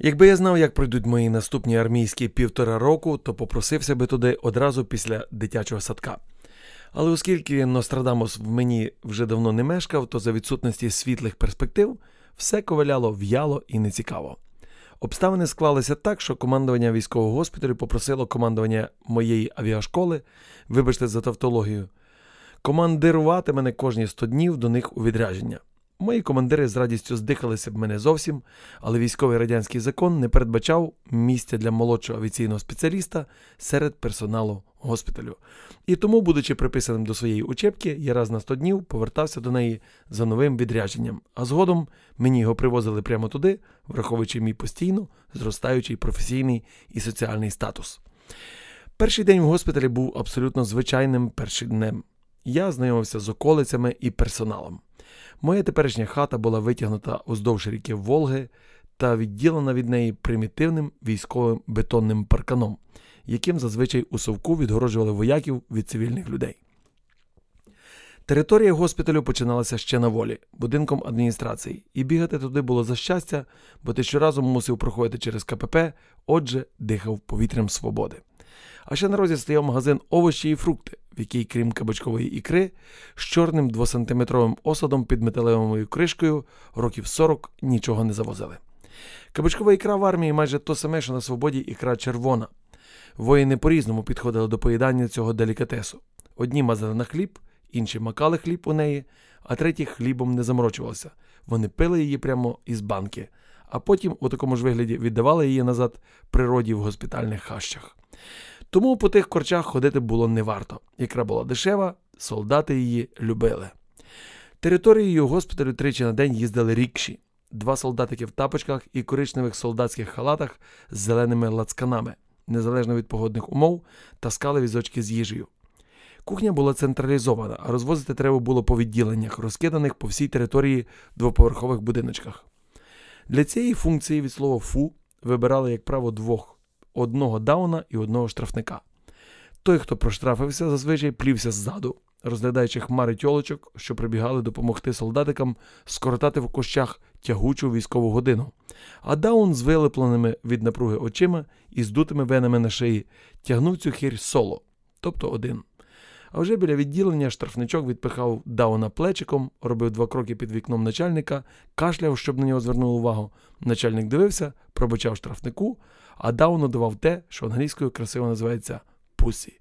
Якби я знав, як пройдуть мої наступні армійські півтора року, то попросився би туди одразу після дитячого садка. Але оскільки Нострадамус в мені вже давно не мешкав, то за відсутності світлих перспектив все коваляло в'яло і нецікаво. Обставини склалися так, що командування військового госпіталю попросило командування моєї авіашколи, вибачте за тавтологію, командирувати мене кожні 100 днів до них у відрядження. Мої командири з радістю здихалися б мене зовсім, але військовий радянський закон не передбачав місця для молодшого авіаційного спеціаліста серед персоналу госпіталю. І тому, будучи приписаним до своєї учебки, я раз на 100 днів повертався до неї за новим відрядженням, а згодом мені його привозили прямо туди, враховуючи мій постійно зростаючий професійний і соціальний статус. Перший день в госпіталі був абсолютно звичайним першим днем. Я знайомився з околицями і персоналом. Моя теперішня хата була витягнута уздовж ріки Волги та відділена від неї примітивним військовим бетонним парканом, яким зазвичай у совку відгороджували вояків від цивільних людей. Територія госпіталю починалася ще на волі, будинком адміністрації, і бігати туди було за щастя, бо ти щоразу мусив проходити через КПП, отже, дихав повітрям свободи. А ще на розі стояв магазин овочі і фрукти, в який, крім кабачкової ікри, з чорним двосантиметровим осадом під металевою кришкою років 40 нічого не завозили. Кабачкова ікра в армії майже то саме, що на свободі ікра червона. Воїни по-різному підходили до поїдання цього делікатесу. Одні мазали на хліб, інші макали хліб у неї, а треті хлібом не заморочувалися. Вони пили її прямо із банки, а потім у такому ж вигляді віддавали її назад природі в госпітальних хащах. Тому по тих корчах ходити було не варто. Ікра була дешева, солдати її любили. Територією госпіталю тричі на день їздили рікші, два солдатики в тапочках і коричневих солдатських халатах з зеленими лацканами, незалежно від погодних умов, таскали візочки з їжею. Кухня була централізована, а розвозити треба було по відділеннях, розкиданих по всій території двоповерхових будиночках. Для цієї функції від слова фу вибирали, як право, двох одного дауна і одного штрафника. Той, хто проштрафився, зазвичай плівся ззаду, розглядаючи хмари тьолочок, що прибігали допомогти солдатикам скоротати в кущах тягучу військову годину. А даун з вилепленими від напруги очима і здутими венами на шиї тягнув цю хір соло, тобто один. А вже біля відділення штрафничок відпихав дауна плечиком, робив два кроки під вікном начальника, кашляв, щоб на нього звернули увагу. Начальник дивився, пробачав штрафнику, а дауну давав те, що англійською красиво називається пусі.